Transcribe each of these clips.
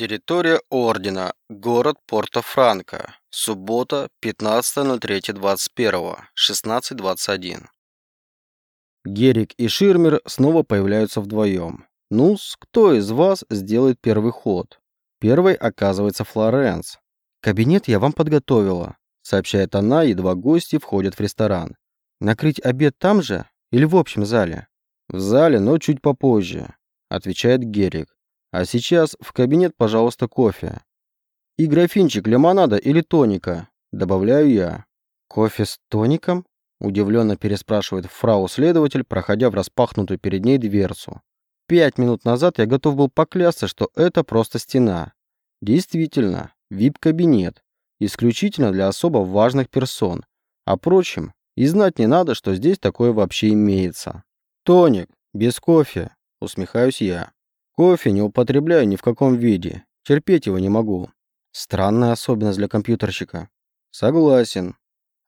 Территория Ордена. Город Порто-Франко. Суббота, 15.03.21. 16.21. Герик и Ширмер снова появляются вдвоем. ну кто из вас сделает первый ход? Первой оказывается Флоренс. «Кабинет я вам подготовила», — сообщает она, едва гости входят в ресторан. «Накрыть обед там же или в общем зале?» «В зале, но чуть попозже», — отвечает Герик. А сейчас в кабинет, пожалуйста, кофе. И графинчик лимонада или тоника, добавляю я. Кофе с тоником? Удивленно переспрашивает фрау-следователь, проходя в распахнутую перед ней дверцу. Пять минут назад я готов был поклясться, что это просто стена. Действительно, вип-кабинет. Исключительно для особо важных персон. А прочим, и знать не надо, что здесь такое вообще имеется. Тоник, без кофе, усмехаюсь я. Кофе не употребляю ни в каком виде. Терпеть его не могу. Странная особенность для компьютерщика. Согласен.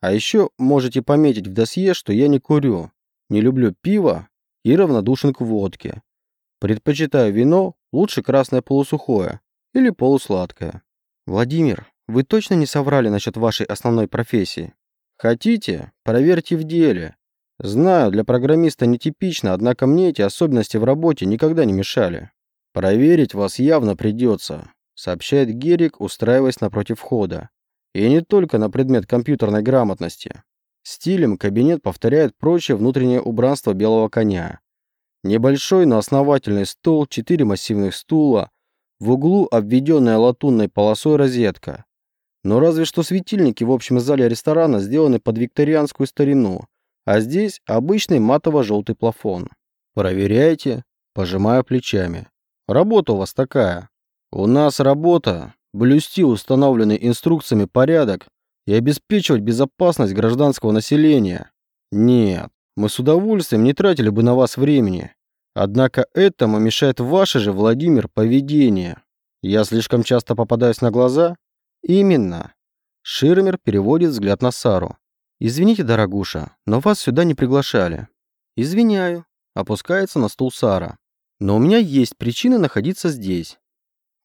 А еще можете пометить в досье, что я не курю, не люблю пиво и равнодушен к водке. Предпочитаю вино, лучше красное полусухое или полусладкое. Владимир, вы точно не соврали насчет вашей основной профессии? Хотите? Проверьте в деле. Знаю, для программиста нетипично, однако мне эти особенности в работе никогда не мешали. «Проверить вас явно придется», — сообщает Герик, устраиваясь напротив входа. И не только на предмет компьютерной грамотности. Стилем кабинет повторяет прочее внутреннее убранство белого коня. Небольшой, но основательный стол, четыре массивных стула, в углу обведенная латунной полосой розетка. Но разве что светильники в общем зале ресторана сделаны под викторианскую старину, а здесь обычный матово-желтый плафон. Проверяйте, пожимая плечами. Работа у вас такая. У нас работа – блюсти установленный инструкциями порядок и обеспечивать безопасность гражданского населения. Нет, мы с удовольствием не тратили бы на вас времени. Однако этому мешает ваше же, Владимир, поведение. Я слишком часто попадаюсь на глаза? Именно. Ширмер переводит взгляд на Сару. «Извините, дорогуша, но вас сюда не приглашали». «Извиняю», — опускается на стул Сара. Но у меня есть причины находиться здесь.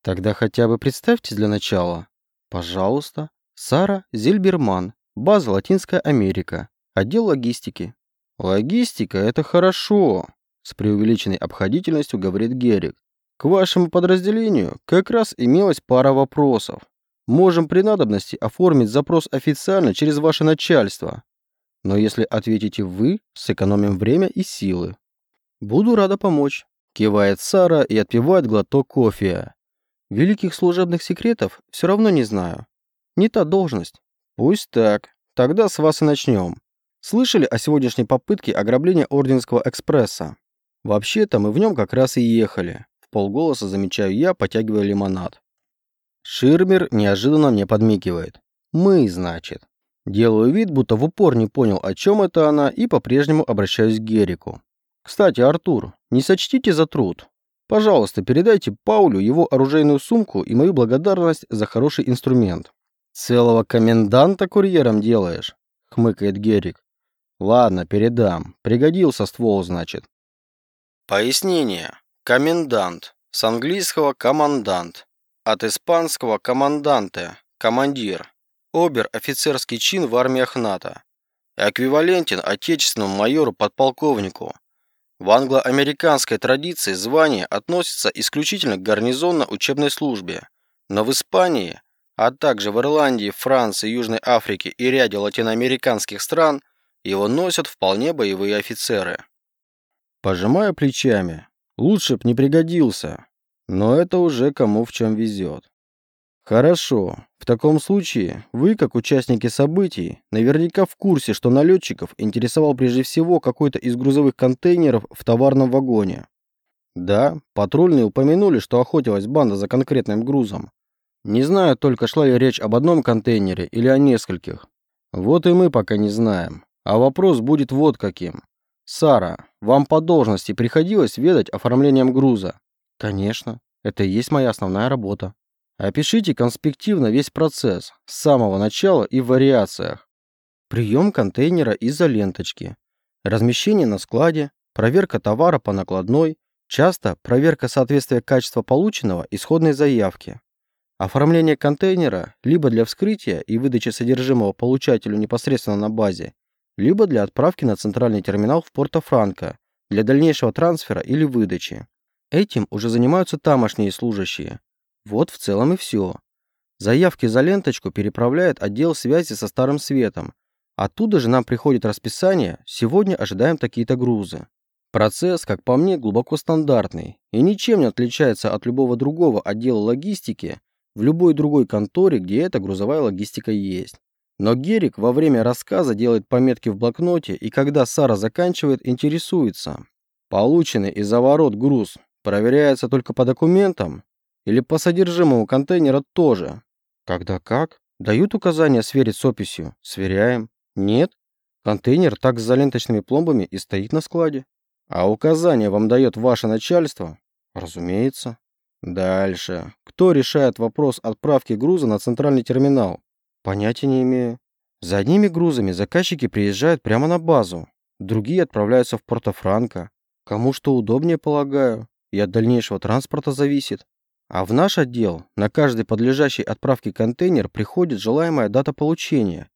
Тогда хотя бы представьте для начала. Пожалуйста. Сара Зильберман. База Латинская Америка. Отдел логистики. Логистика – это хорошо, с преувеличенной обходительностью говорит Герик. К вашему подразделению как раз имелась пара вопросов. Можем при надобности оформить запрос официально через ваше начальство. Но если ответите вы, сэкономим время и силы. Буду рада помочь. Кивает Сара и отпивает глоток кофе. Великих служебных секретов все равно не знаю. Не та должность. Пусть так. Тогда с вас и начнем. Слышали о сегодняшней попытке ограбления Орденского экспресса? Вообще-то мы в нем как раз и ехали. В полголоса замечаю я, потягивая лимонад. Ширмер неожиданно мне подмигивает. Мы, значит. Делаю вид, будто в упор не понял, о чем это она, и по-прежнему обращаюсь к Герику. Кстати, Артур, не сочтите за труд. Пожалуйста, передайте Паулю его оружейную сумку и мою благодарность за хороший инструмент. Целого коменданта курьером делаешь, хмыкает Герик. Ладно, передам. Пригодился ствол, значит. Пояснение. Комендант. С английского командант. От испанского команданте. Командир. Обер-офицерский чин в армиях НАТО. Эквивалентен отечественному майору-подполковнику. В англо-американской традиции звание относится исключительно к гарнизонно-учебной службе, но в Испании, а также в Ирландии, Франции, Южной Африке и ряде латиноамериканских стран его носят вполне боевые офицеры. Пожимая плечами, лучше б не пригодился, но это уже кому в чем везет. Хорошо. В таком случае, вы, как участники событий, наверняка в курсе, что налетчиков интересовал прежде всего какой-то из грузовых контейнеров в товарном вагоне. Да, патрульные упомянули, что охотилась банда за конкретным грузом. Не знаю только, шла ли речь об одном контейнере или о нескольких. Вот и мы пока не знаем. А вопрос будет вот каким. Сара, вам по должности приходилось ведать оформлением груза? Конечно, это и есть моя основная работа. Опишите конспективно весь процесс, с самого начала и в вариациях. Прием контейнера из-за ленточки, размещение на складе, проверка товара по накладной, Часто проверка соответствия качества полученного исходной заявки. Оформление контейнера либо для вскрытия и выдачи содержимого получателю непосредственно на базе, либо для отправки на центральный терминал в Порто-Франко для дальнейшего трансфера или выдачи. Этим уже занимаются тамошние служащие. Вот в целом и все. Заявки за ленточку переправляет отдел связи со Старым Светом. Оттуда же нам приходит расписание, сегодня ожидаем такие-то грузы. Процесс, как по мне, глубоко стандартный и ничем не отличается от любого другого отдела логистики в любой другой конторе, где эта грузовая логистика есть. Но Герик во время рассказа делает пометки в блокноте и когда Сара заканчивает, интересуется. Полученный из-за ворот груз проверяется только по документам или по содержимому контейнера тоже? Когда как? Дают указания сверить с описью? Сверяем. Нет? Контейнер так с заленточными пломбами и стоит на складе. А указания вам дает ваше начальство? Разумеется. Дальше. Кто решает вопрос отправки груза на центральный терминал? Понятия не имею. За одними грузами заказчики приезжают прямо на базу. Другие отправляются в Порто-Франко. Кому что удобнее, полагаю. И от дальнейшего транспорта зависит. А в наш отдел на каждый подлежащий отправке контейнер приходит желаемая дата получения.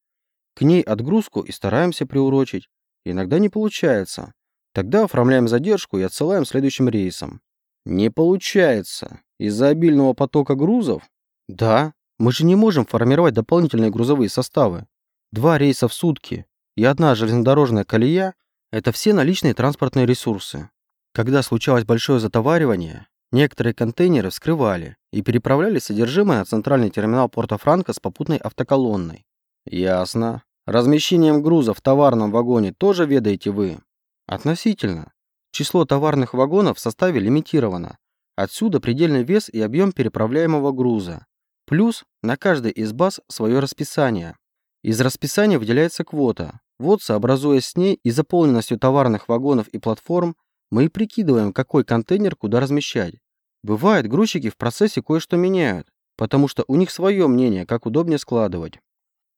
К ней отгрузку и стараемся приурочить. Иногда не получается. Тогда оформляем задержку и отсылаем следующим рейсом. Не получается. Из-за обильного потока грузов? Да. Мы же не можем формировать дополнительные грузовые составы. Два рейса в сутки и одна железнодорожная колея – это все наличные транспортные ресурсы. Когда случалось большое затоваривание, некоторые контейнеры вскрывали и переправляли содержимое на центральный терминал Порто-Франко с попутной автоколонной. Ясно. Размещением груза в товарном вагоне тоже ведаете вы? Относительно. Число товарных вагонов в составе лимитировано. Отсюда предельный вес и объем переправляемого груза. Плюс на каждой из баз свое расписание. Из расписания выделяется квота. Вот, сообразуясь с ней и заполненностью товарных вагонов и платформ, мы и прикидываем, какой контейнер куда размещать. Бывает, грузчики в процессе кое-что меняют, потому что у них свое мнение, как удобнее складывать.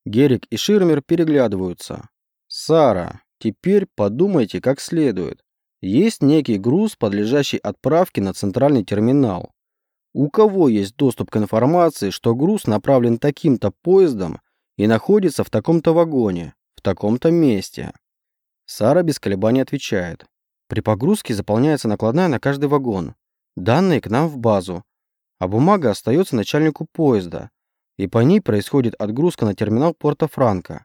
Герик и Ширмер переглядываются. «Сара, Теперь подумайте как следует. Есть некий груз, подлежащий отправке на центральный терминал. У кого есть доступ к информации, что груз направлен таким-то поездом и находится в таком-то вагоне, в таком-то месте? Сара без колебаний отвечает. При погрузке заполняется накладная на каждый вагон. Данные к нам в базу. А бумага остается начальнику поезда. И по ней происходит отгрузка на терминал Порто-Франко.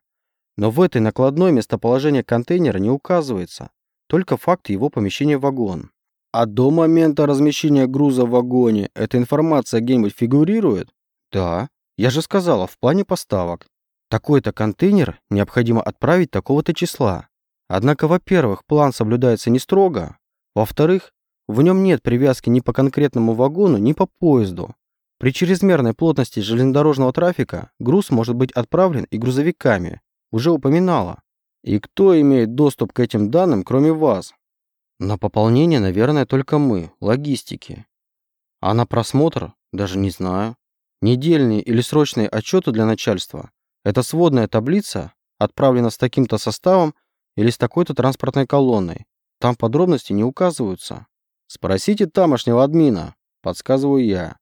Но в этой накладной местоположение контейнера не указывается, только факт его помещения в вагон. А до момента размещения груза в вагоне эта информация где-нибудь фигурирует? Да, я же сказала, в плане поставок. Такой-то контейнер необходимо отправить такого-то числа. Однако, во-первых, план соблюдается не строго. Во-вторых, в нем нет привязки ни по конкретному вагону, ни по поезду. При чрезмерной плотности железнодорожного трафика груз может быть отправлен и грузовиками, уже упоминала. И кто имеет доступ к этим данным, кроме вас? На пополнение, наверное, только мы, логистики. А на просмотр? Даже не знаю. Недельные или срочные отчеты для начальства – это сводная таблица, отправлена с таким-то составом или с такой-то транспортной колонной. Там подробности не указываются. Спросите тамошнего админа, подсказываю я.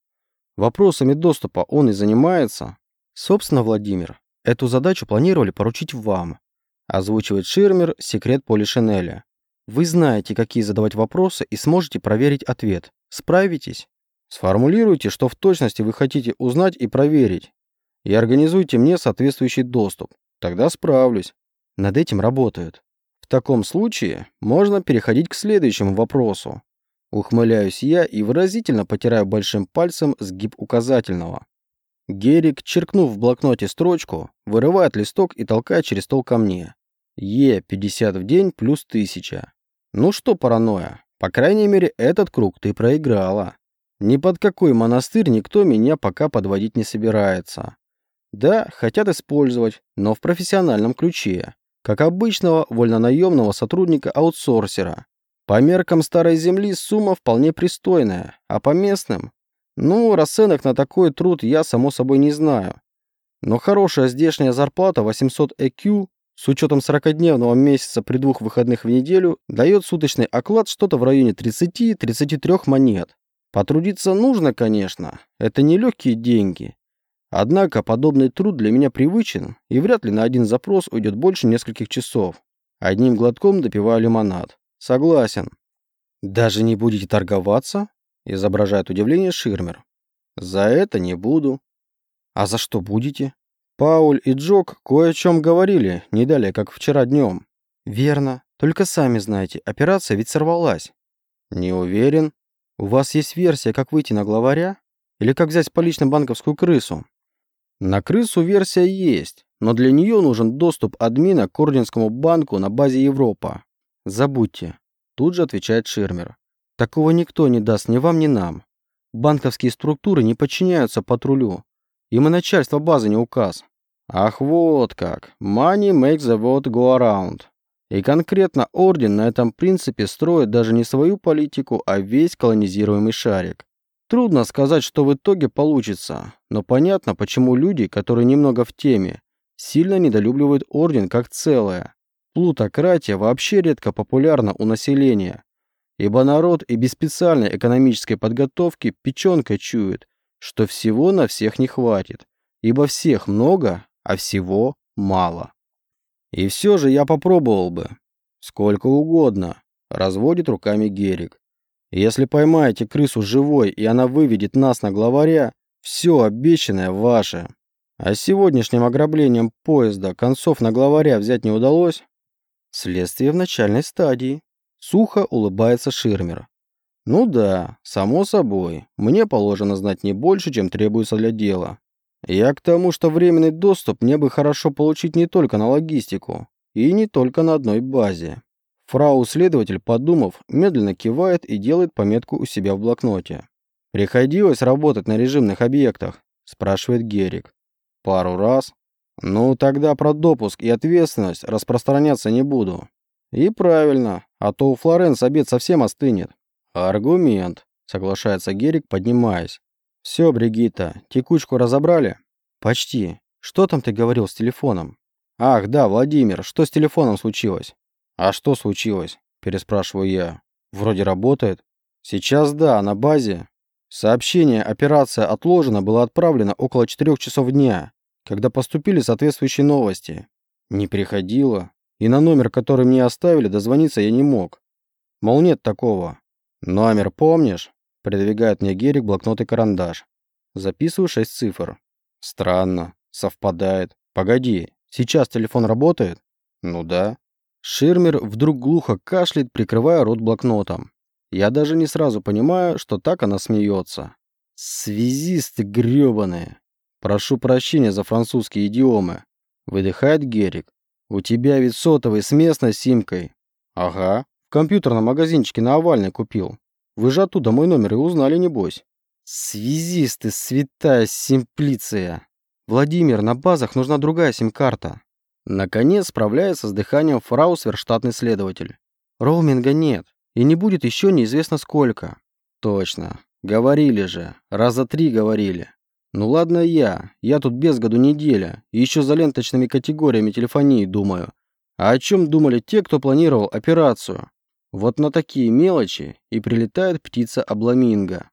Вопросами доступа он и занимается. Собственно, Владимир, Эту задачу планировали поручить вам. Озвучивает Ширмер секрет Поли Шинеля. Вы знаете, какие задавать вопросы и сможете проверить ответ. Справитесь? Сформулируйте, что в точности вы хотите узнать и проверить. И организуйте мне соответствующий доступ. Тогда справлюсь. Над этим работают. В таком случае можно переходить к следующему вопросу. Ухмыляюсь я и выразительно потираю большим пальцем сгиб указательного. Герик, черкнув в блокноте строчку, вырывает листок и толкает через стол ко мне. Е, 50 в день плюс 1000. Ну что, паранойя, по крайней мере, этот круг ты проиграла. Ни под какой монастырь никто меня пока подводить не собирается. Да, хотят использовать, но в профессиональном ключе. Как обычного вольнонаемного сотрудника-аутсорсера. По меркам старой земли сумма вполне пристойная, а по местным ну, расценок на такой труд я, само собой, не знаю. Но хорошая здешняя зарплата 800 EQ с учетом 40-дневного месяца при двух выходных в неделю, дает суточный оклад что-то в районе 30-33 монет. Потрудиться нужно, конечно, это не легкие деньги. Однако подобный труд для меня привычен, и вряд ли на один запрос уйдет больше нескольких часов. Одним глотком допиваю лимонад. Согласен. Даже не будете торговаться? Изображает удивление Ширмер. За это не буду. А за что будете? Пауль и Джок кое о чем говорили, не далее, как вчера днем. Верно. Только сами знаете, операция ведь сорвалась. Не уверен. У вас есть версия, как выйти на главаря? Или как взять по лично банковскую крысу? На крысу версия есть, но для нее нужен доступ админа к Орденскому банку на базе Европа. Забудьте. Тут же отвечает Ширмер. Такого никто не даст ни вам, ни нам. Банковские структуры не подчиняются патрулю. Им и начальство базы не указ. Ах, вот как. Money makes the world go around. И конкретно Орден на этом принципе строит даже не свою политику, а весь колонизируемый шарик. Трудно сказать, что в итоге получится, но понятно, почему люди, которые немного в теме, сильно недолюбливают Орден как целое. Плутократия вообще редко популярна у населения, ибо народ и без специальной экономической подготовки печенкой чует, что всего на всех не хватит, ибо всех много, а всего мало. И все же я попробовал бы. Сколько угодно. Разводит руками Герик. Если поймаете крысу живой, и она выведет нас на главаря, все обещанное ваше. А с сегодняшним ограблением поезда концов на главаря взять не удалось? Следствие в начальной стадии. Сухо улыбается Ширмер. Ну да, само собой. Мне положено знать не больше, чем требуется для дела. Я к тому, что временный доступ мне бы хорошо получить не только на логистику, и не только на одной базе. Фрау-следователь, подумав, медленно кивает и делает пометку у себя в блокноте. «Приходилось работать на режимных объектах?» – спрашивает Герик. «Пару раз. Ну, тогда про допуск и ответственность распространяться не буду». «И правильно, а то у Флоренс обед совсем остынет». «Аргумент», – соглашается Герик, поднимаясь. «Все, Бригитта, текучку разобрали?» «Почти. Что там ты говорил с телефоном?» «Ах, да, Владимир, что с телефоном случилось?» «А что случилось?» – переспрашиваю я. «Вроде работает». «Сейчас да, на базе». Сообщение «Операция отложена» было отправлено около 4 часов дня, когда поступили соответствующие новости. Не приходило. И на номер, который мне оставили, дозвониться я не мог. Мол, нет такого. «Номер помнишь?» Придвигает мне Герик блокнот и карандаш. Записываю шесть цифр. Странно. Совпадает. Погоди, сейчас телефон работает? Ну да. Ширмер вдруг глухо кашляет, прикрывая рот блокнотом. Я даже не сразу понимаю, что так она смеется. Связисты грёбаные. Прошу прощения за французские идиомы. Выдыхает Герик. У тебя ведь сотовый с местной симкой. Ага. В компьютерном магазинчике на Овальной купил. Вы же оттуда мой номер и узнали, небось. Связисты, святая симплиция. Владимир, на базах нужна другая сим-карта. Наконец справляется с дыханием фрау сверштатный следователь. Роуминга нет, и не будет еще неизвестно сколько. Точно. Говорили же. Раза три говорили. Ну ладно я. Я тут без году неделя. И еще за ленточными категориями телефонии думаю. А о чем думали те, кто планировал операцию? Вот на такие мелочи и прилетает птица обламинго.